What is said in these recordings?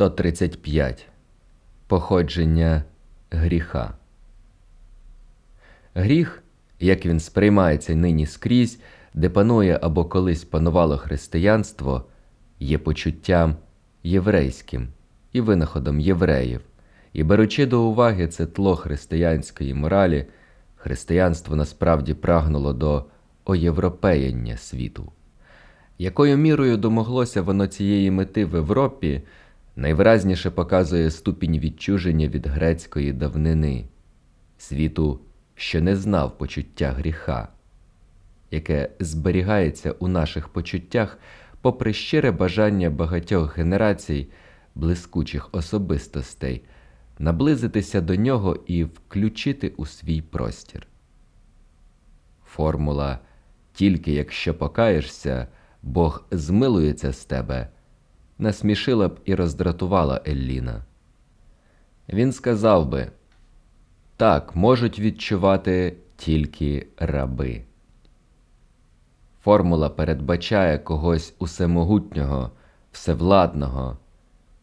135. Походження гріха. Гріх, як він сприймається нині скрізь, де панує або колись панувало християнство, є почуттям єврейським і винаходом євреїв, і беручи до уваги це тло християнської моралі, християнство насправді прагнуло до оєвропеєння світу. Якою мірою домоглося воно цієї мети в Європі, найвиразніше показує ступінь відчуження від грецької давнини, світу, що не знав почуття гріха, яке зберігається у наших почуттях попри щире бажання багатьох генерацій, блискучих особистостей, наблизитися до нього і включити у свій простір. Формула тільки якщо покаєшся, Бог змилується з тебе, насмішила б і роздратувала Елліна. Він сказав би так можуть відчувати тільки раби. Формула передбачає когось усемогутнього, всевладного,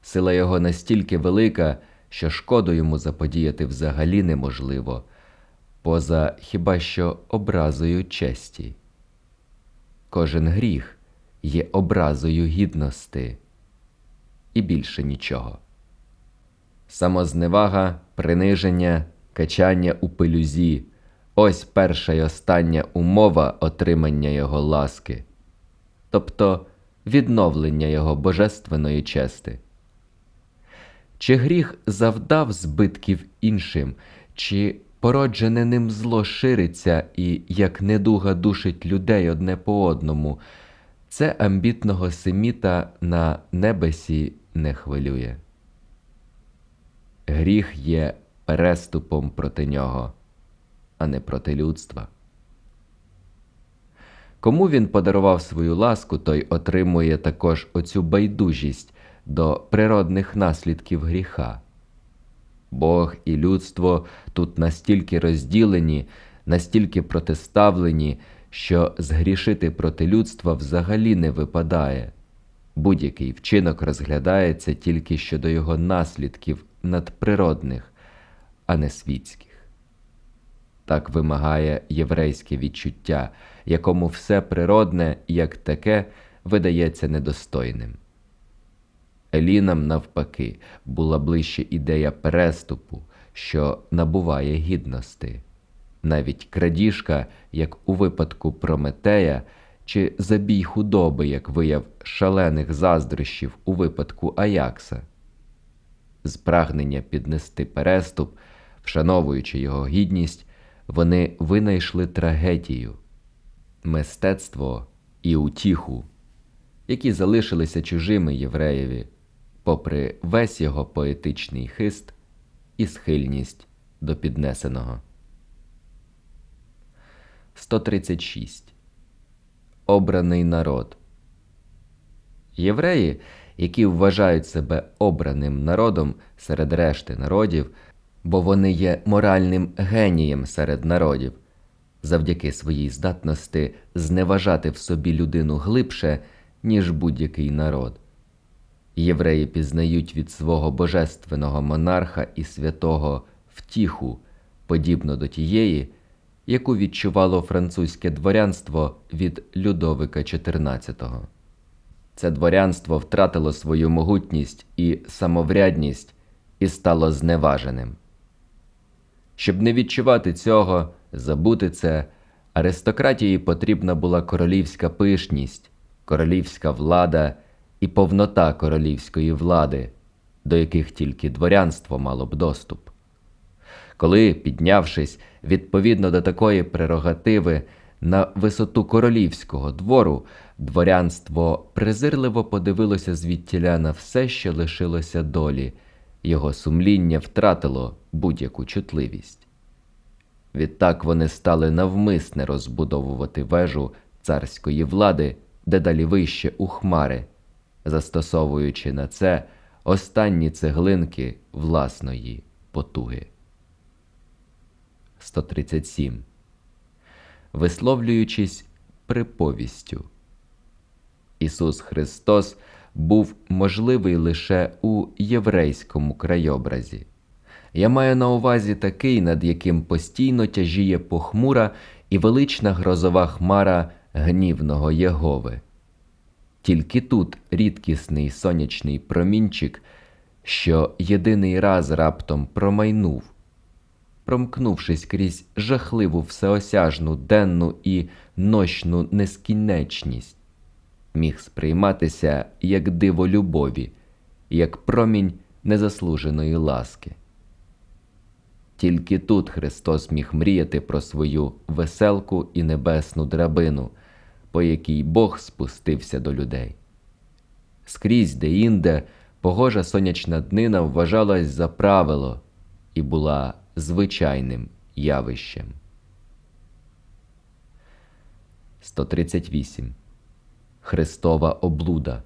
сила його настільки велика, що шкоду йому заподіяти взагалі неможливо, поза хіба що образою честі. Кожен гріх є образою гідності і більше нічого. Самозневага, приниження, качання у пилюзі ось перша й остання умова отримання його ласки, тобто відновлення його божественної чести. Чи гріх завдав збитків іншим, чи породжене ним зло шириться і, як недуга душить людей одне по одному, це амбітного семіта на небесі не хвилює. Гріх є переступом проти нього, а не проти людства. Кому він подарував свою ласку, той отримує також оцю байдужість до природних наслідків гріха. Бог і людство тут настільки розділені, настільки протиставлені, що згрішити проти людства взагалі не випадає. Будь-який вчинок розглядається тільки щодо його наслідків надприродних, а не світських. Так вимагає єврейське відчуття, якому все природне, як таке, видається недостойним. Елінам, навпаки, була ближче ідея переступу, що набуває гідності. Навіть крадіжка, як у випадку Прометея, чи забій худоби, як вияв шалених заздрощів у випадку Аякса. З прагнення піднести переступ, вшановуючи його гідність, вони винайшли трагедію, мистецтво і утіху, які залишилися чужими євреєві попри весь його поетичний хист і схильність до піднесеного. 136. Обраний народ. Євреї, які вважають себе обраним народом серед решти народів, бо вони є моральним генієм серед народів, завдяки своїй здатності зневажати в собі людину глибше, ніж будь-який народ. Євреї пізнають від свого божественного монарха і святого втіху, подібно до тієї, яку відчувало французьке дворянство від Людовика XIV. Це дворянство втратило свою могутність і самоврядність і стало зневаженим. Щоб не відчувати цього, забути це, аристократії потрібна була королівська пишність, королівська влада і повнота королівської влади, до яких тільки дворянство мало б доступ. Коли, піднявшись відповідно до такої прерогативи на висоту королівського двору, дворянство презирливо подивилося звідтіля на все, що лишилося долі, його сумління втратило будь-яку чутливість. Відтак вони стали навмисне розбудовувати вежу царської влади дедалі вище у хмари застосовуючи на це останні цеглинки власної потуги. 137. Висловлюючись приповістю. Ісус Христос був можливий лише у єврейському крайобразі. Я маю на увазі такий, над яким постійно тяжіє похмура і велична грозова хмара гнівного Єгови. Тільки тут рідкісний сонячний промінчик, що єдиний раз раптом промайнув, промкнувшись крізь жахливу всеосяжну денну і нощну нескінченність, міг сприйматися як диво любові, як промінь незаслуженої ласки. Тільки тут Христос міг мріяти про свою веселку і небесну драбину, по якій Бог спустився до людей. Скрізь де-інде погожа сонячна днина вважалась за правило і була звичайним явищем. 138. Христова облуда.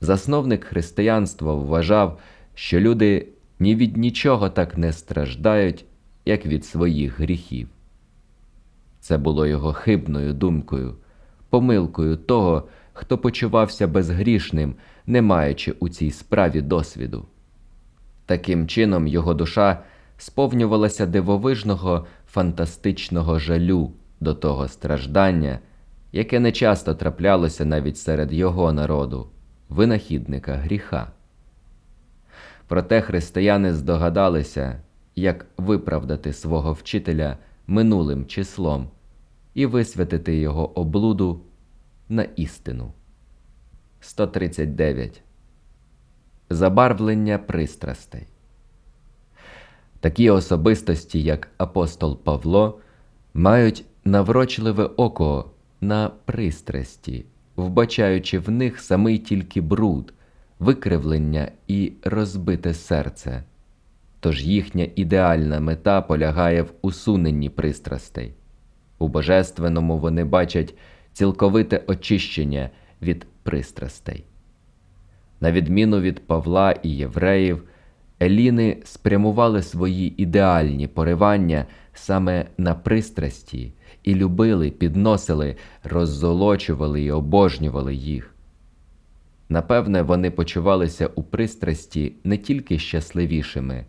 Засновник християнства вважав, що люди ні від нічого так не страждають, як від своїх гріхів. Це було його хибною думкою, помилкою того, хто почувався безгрішним, не маючи у цій справі досвіду. Таким чином, його душа сповнювалася дивовижного фантастичного жалю до того страждання, яке нечасто траплялося навіть серед його народу, винахідника гріха. Проте християни здогадалися, як виправдати свого вчителя минулим числом і висвятити його облуду на істину. 139. Забарвлення пристрастей. Такі особистості, як апостол Павло, мають наврочливе око на пристрасті, вбачаючи в них самий тільки бруд, викривлення і розбите серце. Тож їхня ідеальна мета полягає в усуненні пристрастей. У божественному вони бачать цілковите очищення від пристрастей. На відміну від Павла і євреїв, Еліни спрямували свої ідеальні поривання саме на пристрасті і любили, підносили, роззолочували і обожнювали їх. Напевне, вони почувалися у пристрасті не тільки щасливішими,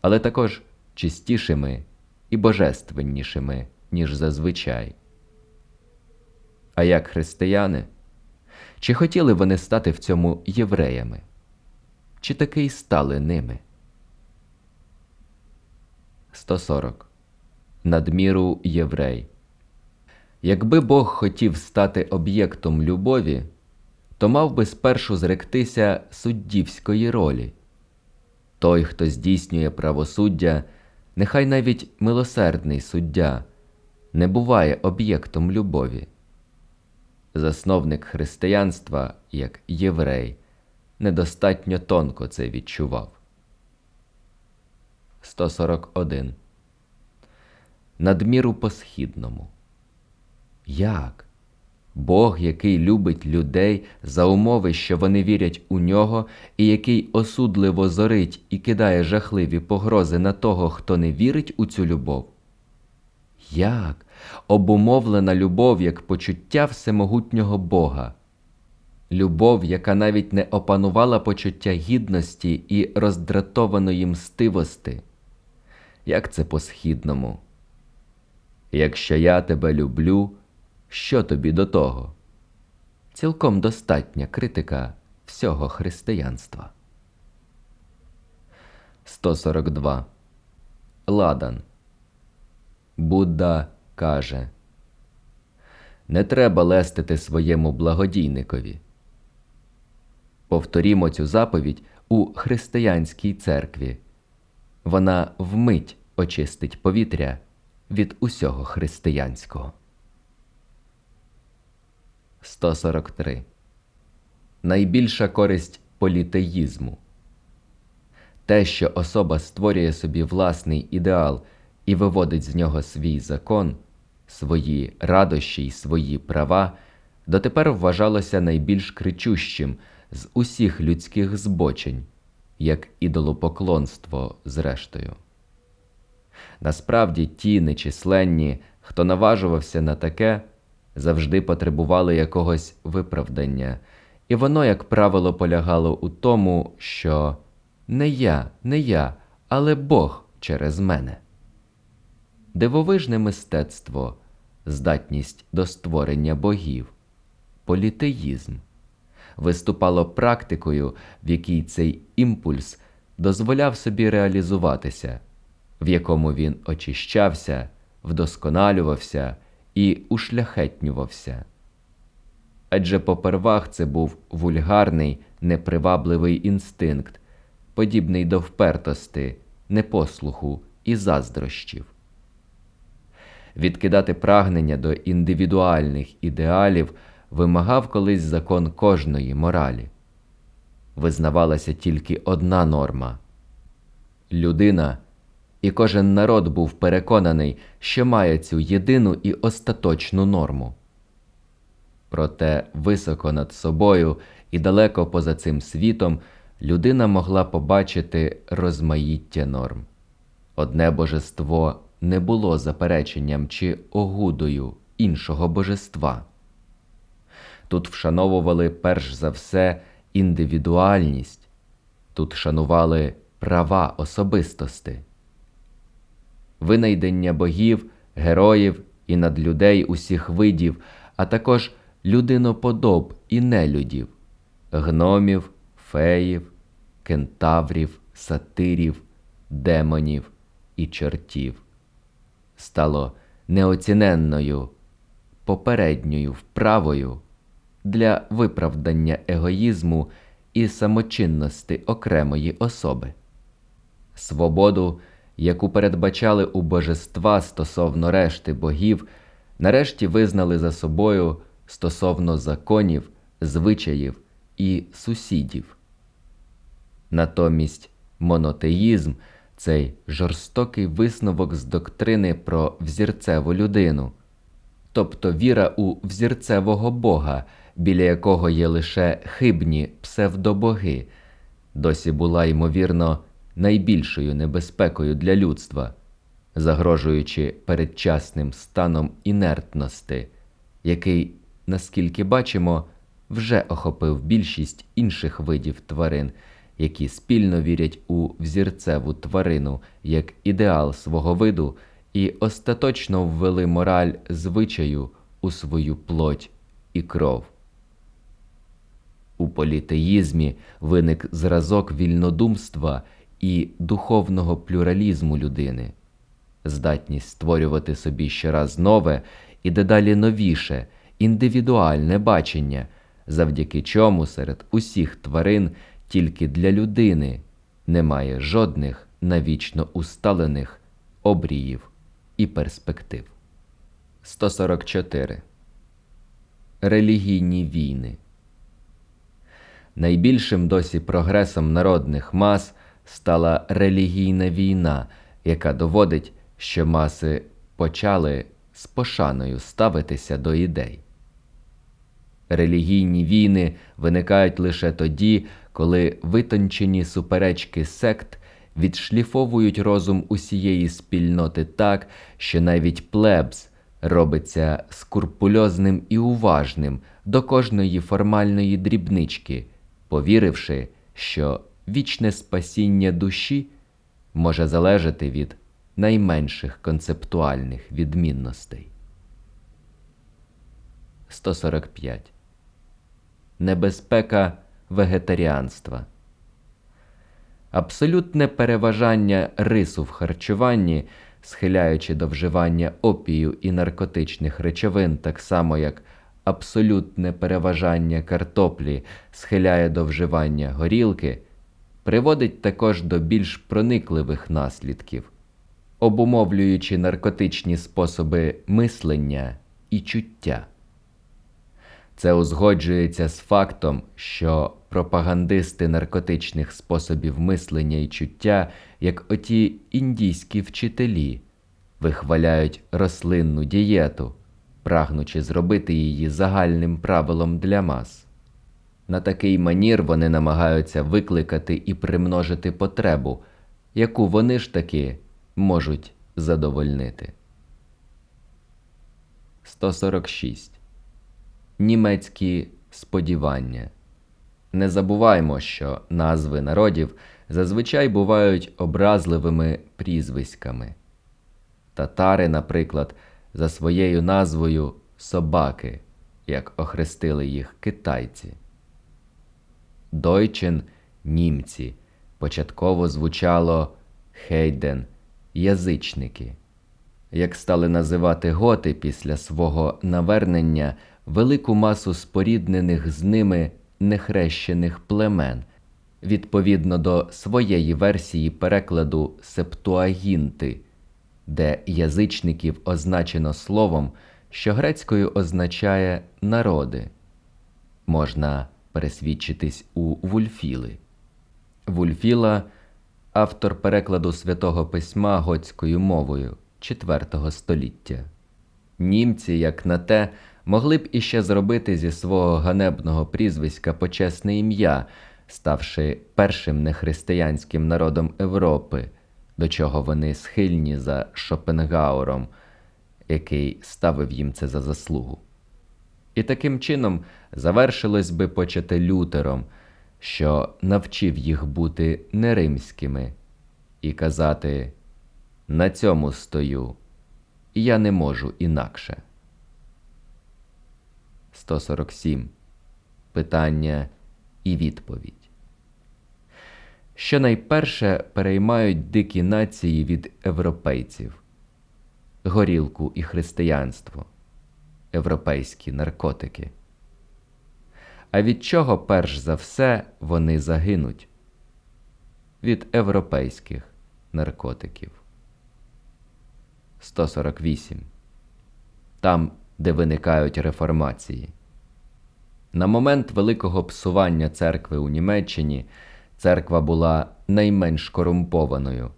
але також чистішими і божественнішими, ніж зазвичай. А як християни? Чи хотіли вони стати в цьому євреями? Чи таки й стали ними? 140. Надміру єврей. Якби Бог хотів стати об'єктом любові, то мав би спершу зректися суддівської ролі. Той, хто здійснює правосуддя, нехай навіть милосердний суддя, не буває об'єктом любові. Засновник християнства, як єврей, недостатньо тонко це відчував. 141. Надміру по східному. Як? Бог, який любить людей за умови, що вони вірять у нього, і який осудливо зорить і кидає жахливі погрози на того, хто не вірить у цю любов. Як обумовлена любов як почуття всемогутнього Бога, любов, яка навіть не опанувала почуття гідності і роздратованої мстивости, як це по східному? Якщо я тебе люблю, що тобі до того? Цілком достатня критика всього християнства. 142. Ладан. Будда каже Не треба лестити своєму благодійникові. Повторімо цю заповідь у християнській церкві. Вона вмить очистить повітря від усього християнського. 143. Найбільша користь політеїзму те, що особа створює собі власний ідеал і виводить з нього свій закон, свої радощі й свої права, дотепер вважалося найбільш кричущим з усіх людських збочень, як ідолопоклонство зрештою. Насправді ті нечисленні, хто наважувався на таке, завжди потребували якогось виправдання і воно, як правило, полягало у тому, що не я, не я, але Бог через мене. Дивовижне мистецтво, здатність до створення богів, політеїзм виступало практикою, в якій цей імпульс дозволяв собі реалізуватися, в якому він очищався, вдосконалювався і ушляхетнювався. Адже попервах це був вульгарний, непривабливий інстинкт, подібний до впертости, непослуху і заздрощів. Відкидати прагнення до індивідуальних ідеалів вимагав колись закон кожної моралі. Визнавалася тільки одна норма людина, і кожен народ був переконаний, що має цю єдину і остаточну норму. Проте високо над собою і далеко поза цим світом людина могла побачити розмаїття норм. Одне божество не було запереченням чи огудою іншого божества. Тут вшановували перш за все індивідуальність, тут шанували права особистости. Винайдення богів, героїв і надлюдей усіх видів, а також людиноподоб і нелюдів, гномів, феїв, кентаврів, сатирів, демонів і чортів, стало неоціненною, попередньою вправою для виправдання егоїзму і самочинності окремої особи. Свободу, яку передбачали у божества стосовно решти богів, нарешті визнали за собою стосовно законів, звичаїв і сусідів. Натомість монотеїзм цей жорстокий висновок з доктрини про взірцеву людину, тобто віра у взірцевого Бога, біля якого є лише хибні псевдобоги, досі була, ймовірно, найбільшою небезпекою для людства, загрожуючи передчасним станом інертності, який, наскільки бачимо, вже охопив більшість інших видів тварин, які спільно вірять у взірцеву тварину як ідеал свого виду і остаточно ввели мораль звичаю у свою плоть і кров. У політеїзмі виник зразок вільнодумства і духовного плюралізму людини, здатність створювати собі щораз нове і дедалі новіше, індивідуальне бачення, завдяки чому серед усіх тварин тільки для людини немає жодних навічно усталених обріїв і перспектив. 144. Релігійні війни Найбільшим досі прогресом народних мас стала релігійна війна, яка доводить, що маси почали з пошаною ставитися до ідей. Релігійні війни виникають лише тоді, коли витончені суперечки сект відшліфовують розум усієї спільноти так, що навіть плебс робиться скурпульозним і уважним до кожної формальної дрібнички повіривши, що вічне спасіння душі може залежати від найменших концептуальних відмінностей. 145. Небезпека вегетаріанства. Абсолютне переважання рису в харчуванні, схиляючи до вживання опію і наркотичних речовин, так само як абсолютне переважання картоплі схиляє до вживання горілки, приводить також до більш проникливих наслідків, обумовлюючи наркотичні способи мислення і чуття. Це узгоджується з фактом, що пропагандисти наркотичних способів мислення і чуття, як оті індійські вчителі, вихваляють рослинну дієту прагнучи зробити її загальним правилом для мас. На такий манір вони намагаються викликати і примножити потребу, яку вони ж таки можуть задовольнити. 146. Німецькі сподівання. Не забуваймо, що назви народів зазвичай бувають образливими прізвиськами. Татари, наприклад, за своєю назвою собаки, як охрестили їх китайці. Дойчен німці початково звучало хейден язичники. Як стали називати готи після свого навернення велику масу споріднених з ними нехрещених племен, відповідно до своєї версії перекладу Септуагінти, де язичників означено словом, що грецькою означає народи. Можна пересвідчитись у Вульфіли. Вульфіла автор перекладу святого письма готською мовою IV століття. Німці, як на те, могли б іще зробити зі свого ганебного прізвиська почесне ім'я, ставши першим нехристиянським народом Європи, до чого вони схильні за Шопенгауром, який ставив їм це за заслугу. І таким чином завершилось би почати Лютером, що навчив їх бути не римськими, і казати на цьому стою, я не можу інакше. 147. Питання і відповідь. Що найперше переймають дикі нації від європейців горілку і християнство, європейські наркотики. А від чого перш за все вони загинуть? Від європейських наркотиків. 148. Там, де виникають реформації. На момент великого псування церкви у Німеччині церква була найменш корумпованою.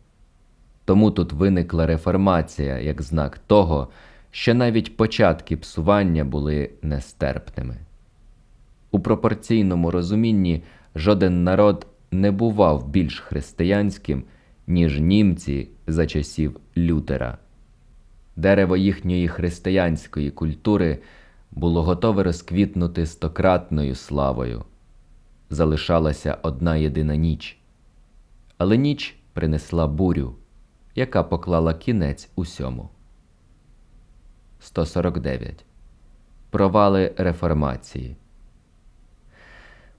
Тому тут виникла реформація як знак того, що навіть початки псування були нестерпними. У пропорційному розумінні жоден народ не бував більш християнським, ніж німці за часів Лютера. Дерево їхньої християнської культури було готове розквітнути стократною славою. Залишалася одна єдина ніч. Але ніч принесла бурю, яка поклала кінець усьому. 149. Провали реформації.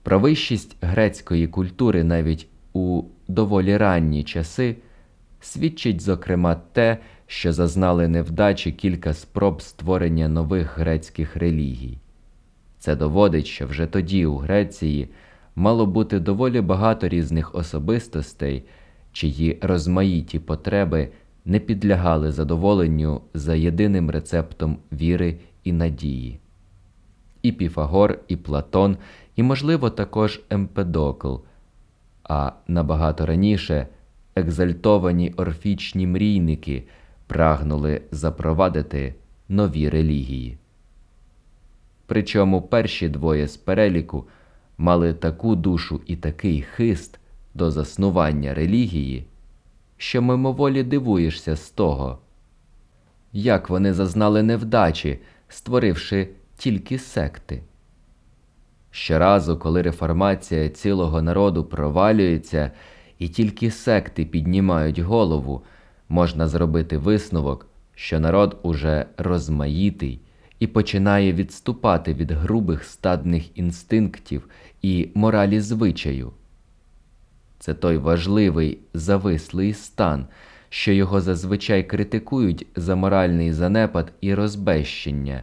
Про вищість грецької культури навіть у доволі ранні часи свідчить, зокрема, те, що зазнали невдачі кілька спроб створення нових грецьких релігій. Це доводить, що вже тоді у Греції мало бути доволі багато різних особистостей, чиї розмаїті потреби не підлягали задоволенню за єдиним рецептом віри і надії. І Піфагор, і Платон, і, можливо, також Емпедокл, а набагато раніше екзальтовані орфічні мрійники прагнули запровадити нові релігії. Причому перші двоє з переліку мали таку душу і такий хист до заснування релігії, що мимоволі дивуєшся з того, як вони зазнали невдачі, створивши тільки секти. Щоразу, коли реформація цілого народу провалюється і тільки секти піднімають голову, можна зробити висновок, що народ уже розмаїтий і починає відступати від грубих стадних інстинктів і моралі звичаю. Це той важливий завислий стан, що його зазвичай критикують за моральний занепад і розбещення,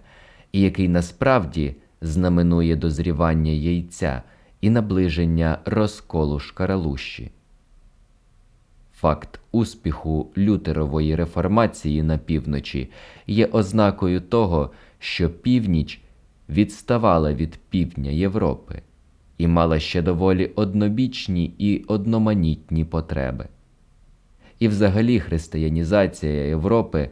і який насправді знаменує дозрівання яйця і наближення розколу шкаралущі. Факт успіху лютерової реформації на півночі є ознакою того, що північ відставала від півдня Європи і мала ще доволі однобічні і одноманітні потреби. І взагалі християнізація Європи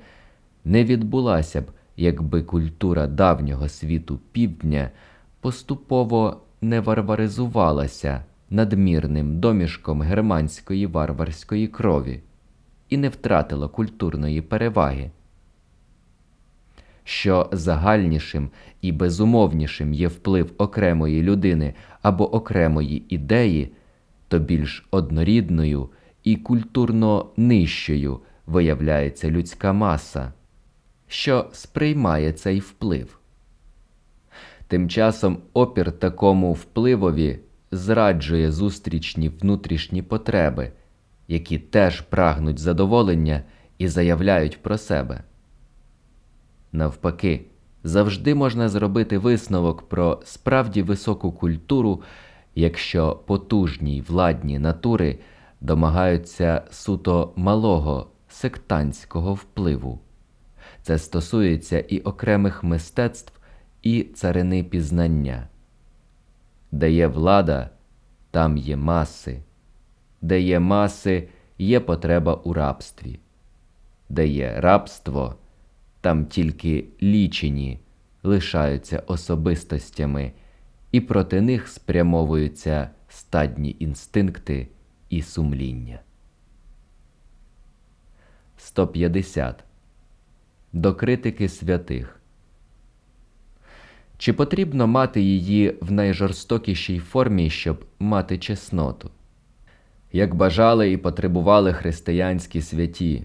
не відбулася б, якби культура давнього світу півдня поступово не варваризувалася надмірним домішком германської варварської крові і не втратила культурної переваги. Що загальнішим і безумовнішим є вплив окремої людини або окремої ідеї, то більш однорідною і культурно нижчою виявляється людська маса, що сприймає цей вплив. Тим часом опір такому впливові зраджує зустрічні внутрішні потреби, які теж прагнуть задоволення і заявляють про себе. Навпаки, завжди можна зробити висновок про справді високу культуру, якщо потужні владні натури домагаються суто малого сектантського впливу. Це стосується і окремих мистецтв, і царини пізнання. Де є влада, там є маси, де є маси, є потреба у рабстві, де є рабство, там тільки лічені лишаються особистостями, і проти них спрямовуються стадні інстинкти і сумління. 150. До критики святих. Чи потрібно мати її в найжорстокішій формі, щоб мати чесноту? Як бажали і потребували християнські святі,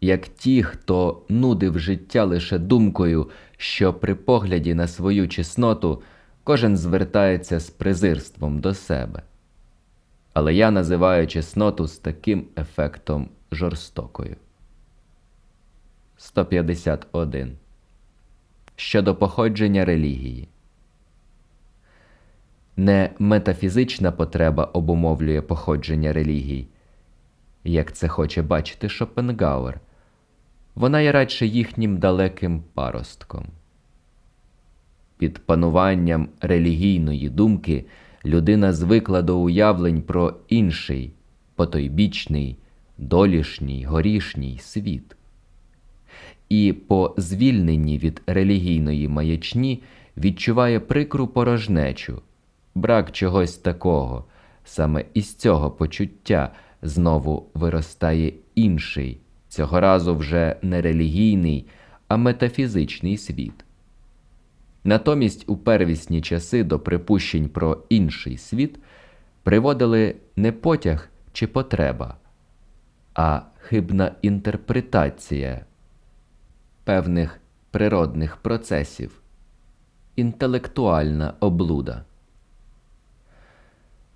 як ті, хто нудив життя лише думкою, що при погляді на свою чесноту кожен звертається з презирством до себе. Але я називаю чесноту з таким ефектом жорстокою. 151 щодо походження релігії. Не метафізична потреба обумовлює походження релігій, як це хоче бачити Шопенгауер, вона є радше їхнім далеким паростком. Під пануванням релігійної думки людина звикла до уявлень про інший, потойбічний, долішній, горішній світ і по звільненні від релігійної маячні відчуває прикру порожнечу, брак чогось такого, саме із цього почуття знову виростає інший, цього разу вже не релігійний, а метафізичний світ. Натомість у первісні часи до припущень про інший світ приводили не потяг чи потреба, а хибна інтерпретація певних природних процесів, інтелектуальна облуда.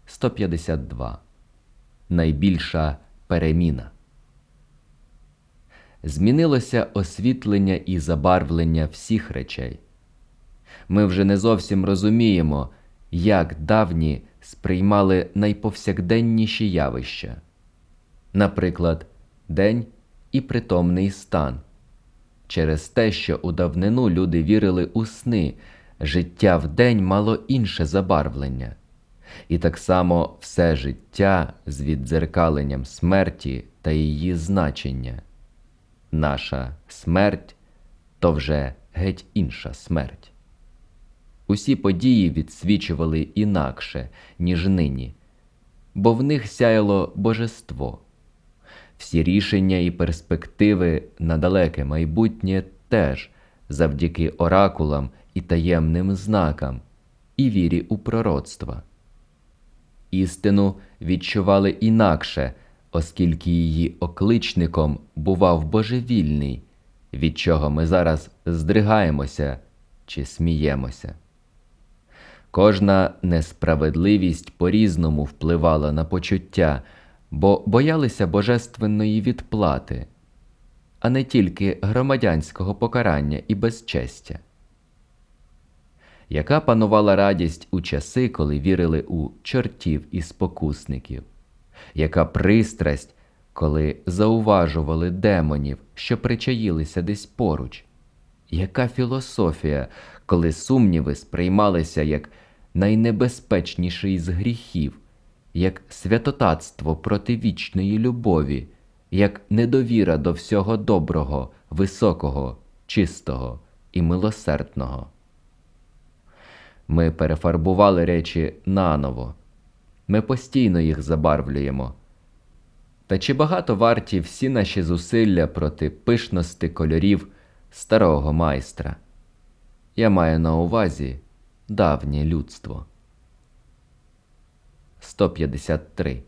152. Найбільша переміна. Змінилося освітлення і забарвлення всіх речей. Ми вже не зовсім розуміємо, як давні сприймали найповсякденніші явища, наприклад, день і притомний стан через те, що у давнину люди вірили у сни, життя вдень мало інше забарвлення, і так само все життя з віддзеркаленням смерті та її значення. Наша смерть то вже геть інша смерть. Усі події відсвічували інакше, ніж нині, бо в них сяяло божество всі рішення і перспективи на далеке майбутнє теж завдяки оракулам і таємним знакам, і вірі у пророцтва. Істину відчували інакше, оскільки її окличником бував божевільний, від чого ми зараз здригаємося чи сміємося. Кожна несправедливість по різному впливала на почуття бо боялися божественної відплати, а не тільки громадянського покарання і безчестя. Яка панувала радість у часи, коли вірили у чортів і спокусників, яка пристрасть, коли зауважували демонів, що причаїлися десь поруч, яка філософія, коли сумніви сприймалися як найнебезпечніший з гріхів, як святотатство проти вічної любові, як недовіра до всього доброго, високого, чистого і милосердного. Ми перефарбували речі наново, ми постійно їх забарвлюємо. Та чи багато варті всі наші зусилля проти пишності кольорів, старого майстра. Я маю на увазі давнє людство. 153.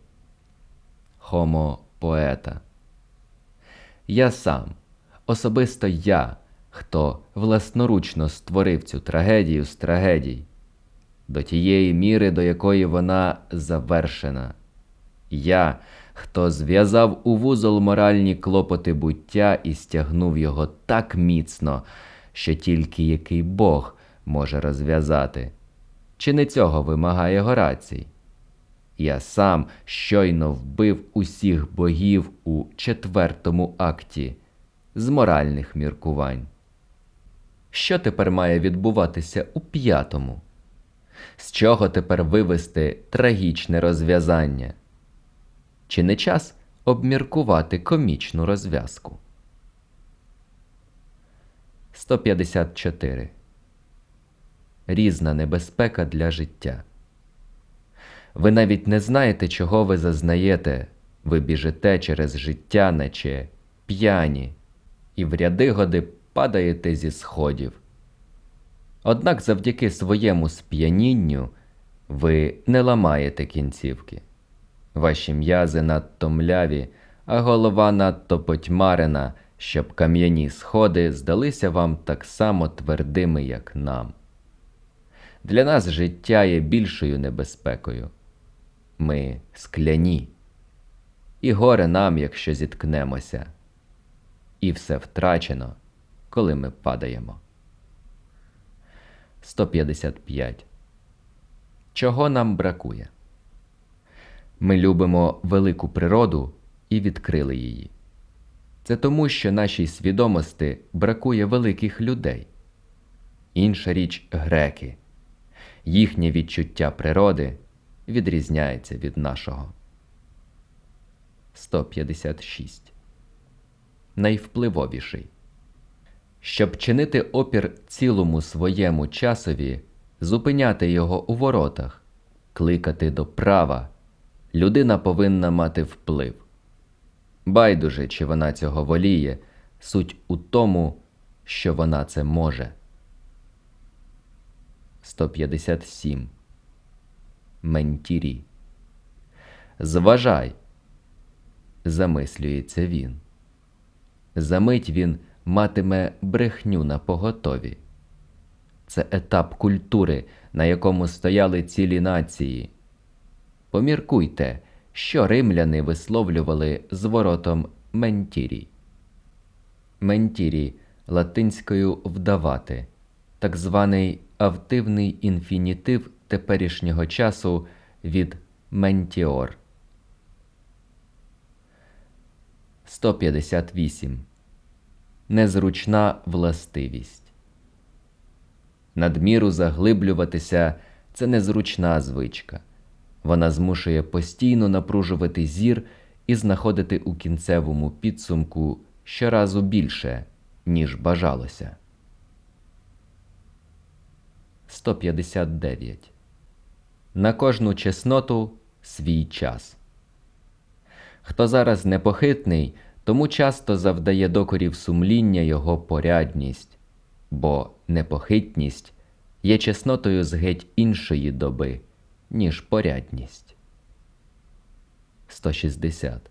Хомо поета. Я сам, особисто я, хто власноручно створив цю трагедію з трагедій, до тієї міри, до якої вона завершена. Я, хто зв'язав у вузол моральні клопоти буття і стягнув його так міцно, що тільки який Бог може розв'язати. Чи не цього вимагає Горацій? Я сам щойно вбив усіх богів у четвертому акті з моральних міркувань. Що тепер має відбуватися у п'ятому? З чого тепер вивести трагічне розв'язання? Чи не час обміркувати комічну розв'язку? 154. Різна небезпека для життя. Ви навіть не знаєте, чого ви зазнаєте, ви біжите через життя, наче п'яні, і в ряди годи падаєте зі сходів. Однак завдяки своєму сп'янінню ви не ламаєте кінцівки. Ваші м'язи надто мляві, а голова надто потьмарена, щоб кам'яні сходи здалися вам так само твердими, як нам. Для нас життя є більшою небезпекою. Ми скляні, і горе нам, якщо зіткнемося, і все втрачено, коли ми падаємо. 155. Чого нам бракує? Ми любимо велику природу і відкрили її. Це тому, що нашій свідомості бракує великих людей. Інша річ греки. Їхнє відчуття природи відрізняється від нашого. 156. Найвпливовіший. Щоб чинити опір цілому своєму часові, зупиняти його у воротах, кликати до права, людина повинна мати вплив. Байдуже, чи вона цього воліє, суть у тому, що вона це може. 157. Ментірі. Зважай, замислюється він. Замить він матиме брехню на поготові. Це етап культури, на якому стояли цілі нації. Поміркуйте, що римляни висловлювали зворотом ментірі. Ментірі латинською вдавати, так званий автивний інфінітив теперішнього часу від ментіор. 158. Незручна властивість. Надміру заглиблюватися це незручна звичка. Вона змушує постійно напружувати зір і знаходити у кінцевому підсумку щоразу більше, ніж бажалося. 159. На кожну чесноту свій час. Хто зараз непохитний, тому часто завдає докорів сумління його порядність, бо непохитність є чеснотою з геть іншої доби, ніж порядність. 160.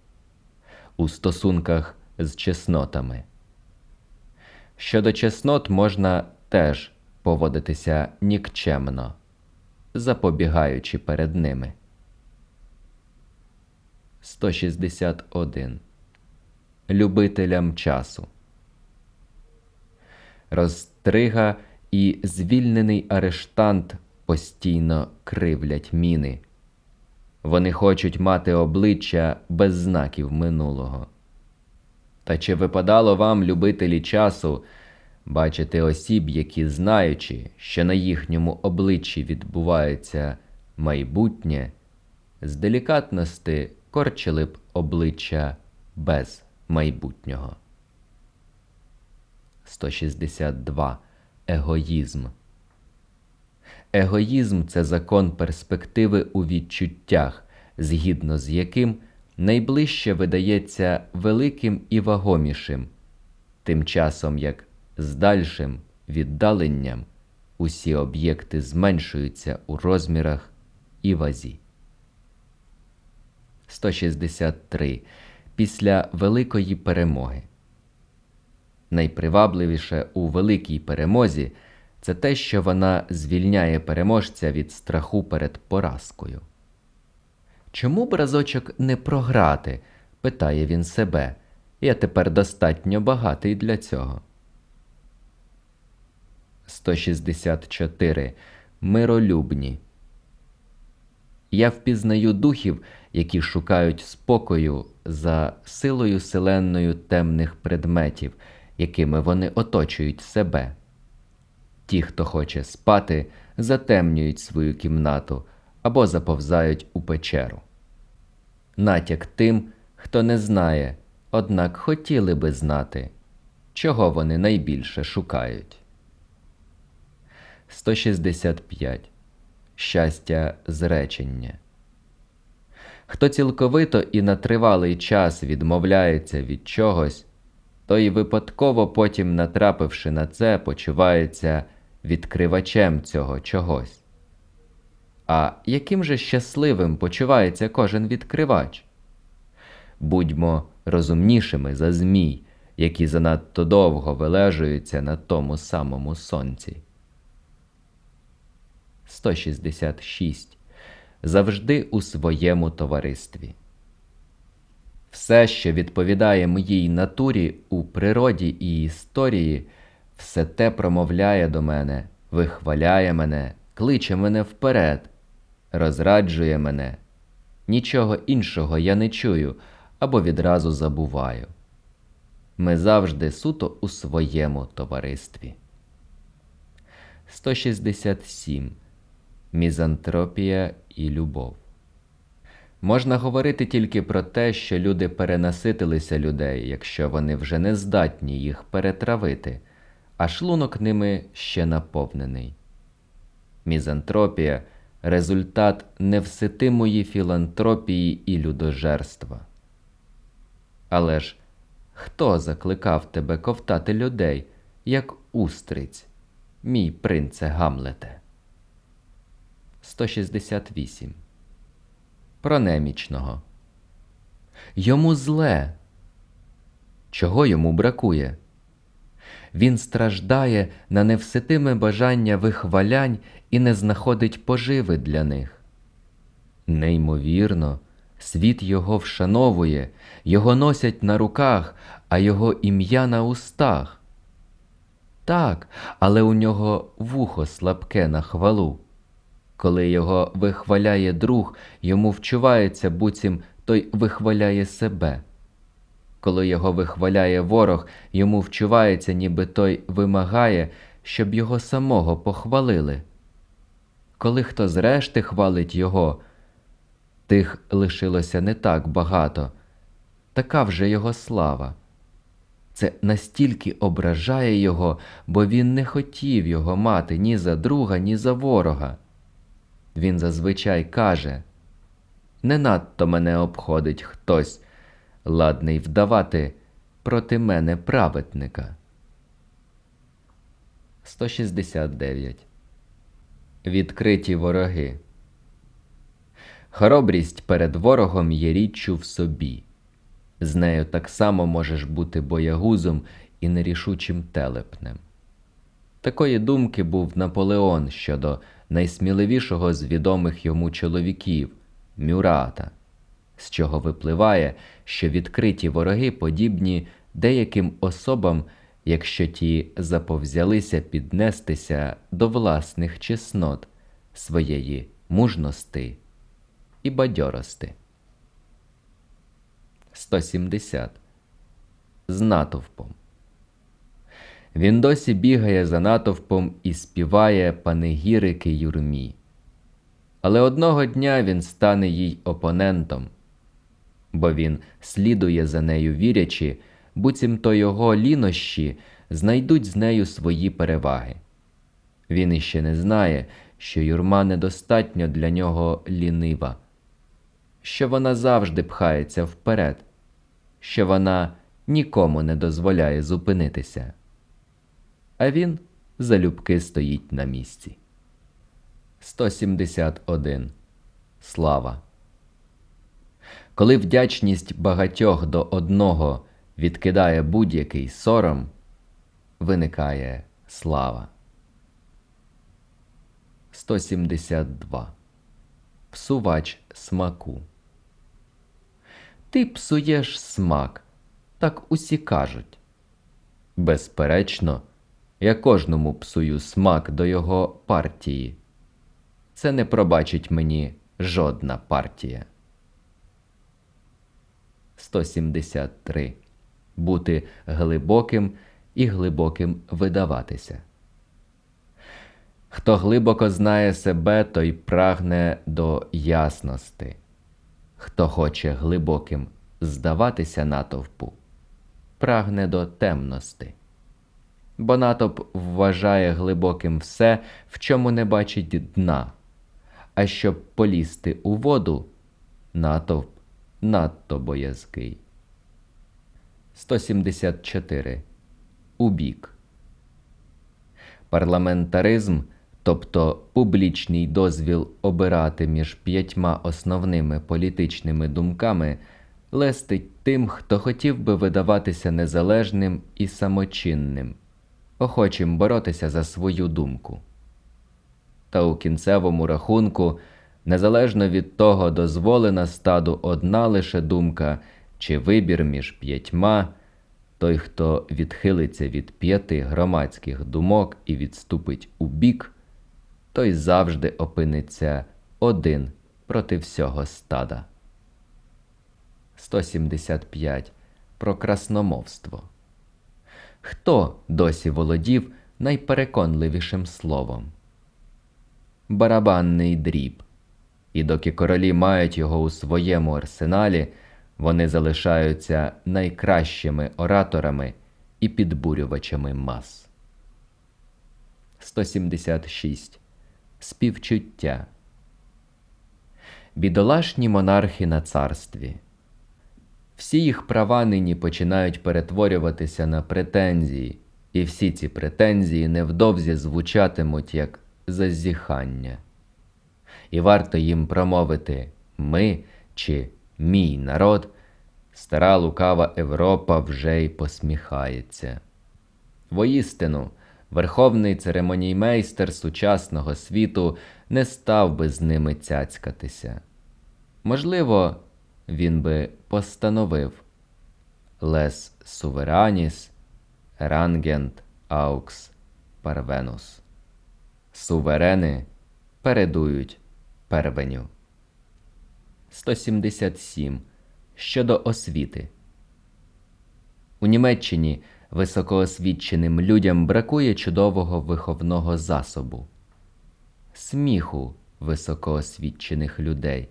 У стосунках з чеснотами. Щодо чеснот можна теж поводитися нікчемно, запобігаючи перед ними. 161. Любителям часу. Розтрига і звільнений арештант постійно кривлять міни. Вони хочуть мати обличчя без знаків минулого. Та чи випадало вам, любителі часу, бачити осіб, які, знаючи, що на їхньому обличчі відбувається майбутнє, з делікатності корчили б обличчя без майбутнього. 162. Егоїзм. Егоїзм це закон перспективи у відчуттях, згідно з яким найближче видається великим і вагомішим, тим часом як з дальшим віддаленням усі об'єкти зменшуються у розмірах і вазі. 163. Після великої перемоги. Найпривабливіше у великій перемозі це те, що вона звільняє переможця від страху перед поразкою. Чому б разочок не програти? питає він себе. Я тепер достатньо багатий для цього. 164. Миролюбні. Я впізнаю духів, які шукають спокою за силою селенною темних предметів, якими вони оточують себе. Ті, хто хоче спати, затемнюють свою кімнату або заповзають у печеру. Натяк тим, хто не знає, однак хотіли би знати, чого вони найбільше шукають. 165. Щастя зречення. Хто цілковито і на тривалий час відмовляється від чогось, той випадково потім, натрапивши на це, почувається відкривачем цього чогось. А яким же щасливим почувається кожен відкривач? Будьмо розумнішими за змій, які занадто довго вилежуються на тому самому сонці. 166. Завжди у своєму товаристві. Все, що відповідає моїй натурі у природі і історії, все те промовляє до мене, вихваляє мене, кличе мене вперед, розраджує мене. Нічого іншого я не чую або відразу забуваю. Ми завжди суто у своєму товаристві. 167. Мізантропія і любов. Можна говорити тільки про те, що люди перенаситилися людей, якщо вони вже не здатні їх перетравити, а шлунок ними ще наповнений. Мізантропія результат невситимої філантропії і людожерства. Але ж хто закликав тебе ковтати людей, як устриць, мій принце Гамлете? 168. Про немічного. Йому зле. Чого йому бракує? Він страждає на невситиме бажання вихвалянь і не знаходить поживи для них. Неймовірно, світ його вшановує, його носять на руках, а його ім'я на устах. Так, але у нього вухо слабке на хвалу. Коли його вихваляє друг, йому вчувається, буцім той вихваляє себе. Коли його вихваляє ворог, йому вчувається, ніби той вимагає, щоб його самого похвалили. Коли хто зрешти хвалить його, тих лишилося не так багато, така вже його слава. Це настільки ображає його, бо він не хотів його мати ні за друга, ні за ворога. Він зазвичай каже не надто мене обходить хтось, ладний вдавати проти мене праведника. 169. Відкриті вороги. Хоробрість перед ворогом є річчю в собі. З нею так само можеш бути боягузом і нерішучим телепнем. Такої думки був Наполеон щодо найсміливішого з відомих йому чоловіків Мюрата, з чого випливає, що відкриті вороги подібні деяким особам, якщо ті заповзялися піднестися до власних чеснот своєї мужності і бадьорости. 170. З натовпом. Він досі бігає за натовпом і співає панегірики юрмі. Але одного дня він стане їй опонентом, бо він слідує за нею, вірячи, буцімто його лінощі знайдуть з нею свої переваги. Він іще не знає, що юрма недостатньо для нього лінива, що вона завжди пхається вперед, що вона нікому не дозволяє зупинитися. А він залюбки стоїть на місці. 171. Слава. Коли вдячність багатьох до одного відкидає будь-який сором, виникає слава. 172. Псувач смаку. Ти псуєш смак, так усі кажуть. Безперечно, я кожному псую смак до його партії. Це не пробачить мені жодна партія. 173. Бути глибоким і глибоким видаватися. Хто глибоко знає себе, той прагне до ясності. Хто хоче глибоким здаватися натовпу, прагне до темності. Бо натовп вважає глибоким все, в чому не бачить дна. А щоб полізти у воду, натовп надто боязкий. 174. Убік. Парламентаризм, тобто публічний дозвіл обирати між п'ятьма основними політичними думками, лестить тим, хто хотів би видаватися незалежним і самочинним, охочим боротися за свою думку. Та у кінцевому рахунку, незалежно від того, дозволена стаду одна лише думка чи вибір між п'ятьма, той, хто відхилиться від п'яти громадських думок і відступить у бік, той завжди опиниться один проти всього стада. 175. Про красномовство. Хто досі володів найпереконливішим словом? Барабанний дріб. І доки королі мають його у своєму арсеналі, вони залишаються найкращими ораторами і підбурювачами мас. 176. Співчуття. Бідолашні монархи на царстві. Всі їх права нині починають перетворюватися на претензії, і всі ці претензії невдовзі звучатимуть як зазіхання. І варто їм промовити ми чи мій народ, стара лукава Європа вже й посміхається. Воістину, верховний церемоніймейстер сучасного світу не став би з ними цяцькатися. Можливо, він би постановив Лес сувераніс, рангент аукс парвенус. Суверени передують первеню. 177. Щодо освіти. У Німеччині високоосвіченим людям бракує чудового виховного засобу, сміху високоосвічених людей.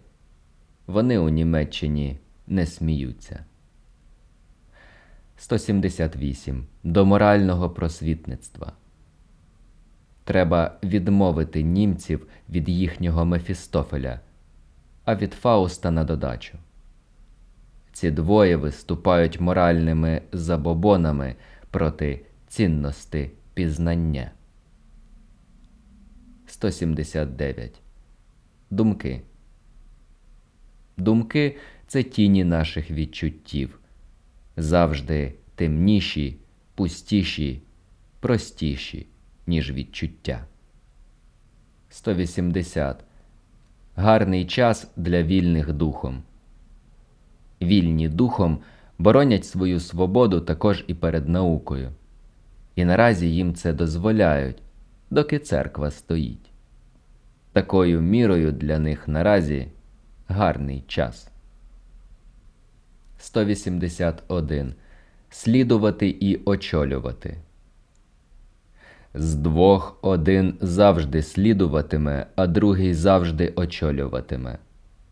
Вони у Німеччині не сміються. 178. До морального просвітництва. Треба відмовити німців від їхнього Мефістофеля, а від Фауста на додачу. Ці двоє виступають моральними забобонами проти цінності пізнання. 179. Думки. Думки це тіні наших відчуттів. Завжди темніші, пустіші, простіші, ніж відчуття. 180. Гарний час для вільних духом. Вільні духом боронять свою свободу також і перед наукою. І наразі їм це дозволяють, доки церква стоїть. Такою мірою для них наразі гарний час. 181. Слідувати і очолювати. З двох один завжди слідуватиме, а другий завжди очолюватиме,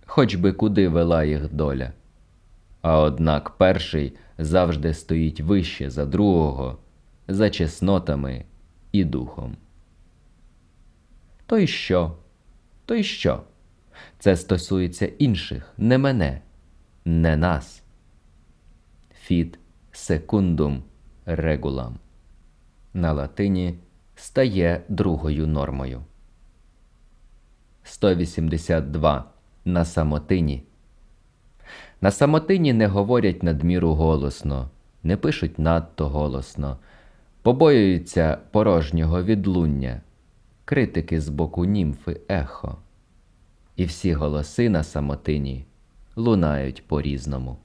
хоч би куди вела їх доля. А однак перший завжди стоїть вище за другого, за чеснотами і духом. То й що? То й що? Це стосується інших, не мене, не нас. Фіт секундум регулам. на латині стає другою нормою. 182. На самотині. На самотині не говорять надміру голосно, не пишуть надто голосно, побоюються порожнього відлуння, критики з боку німфи ехо. І всі голоси на самотині лунають по-різному.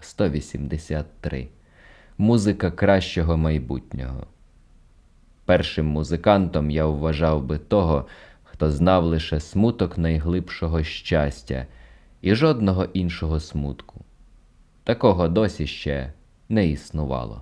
183. Музика кращого майбутнього. Першим музикантом я вважав би того, хто знав лише смуток найглибшого щастя і жодного іншого смутку. Такого досі ще не існувало.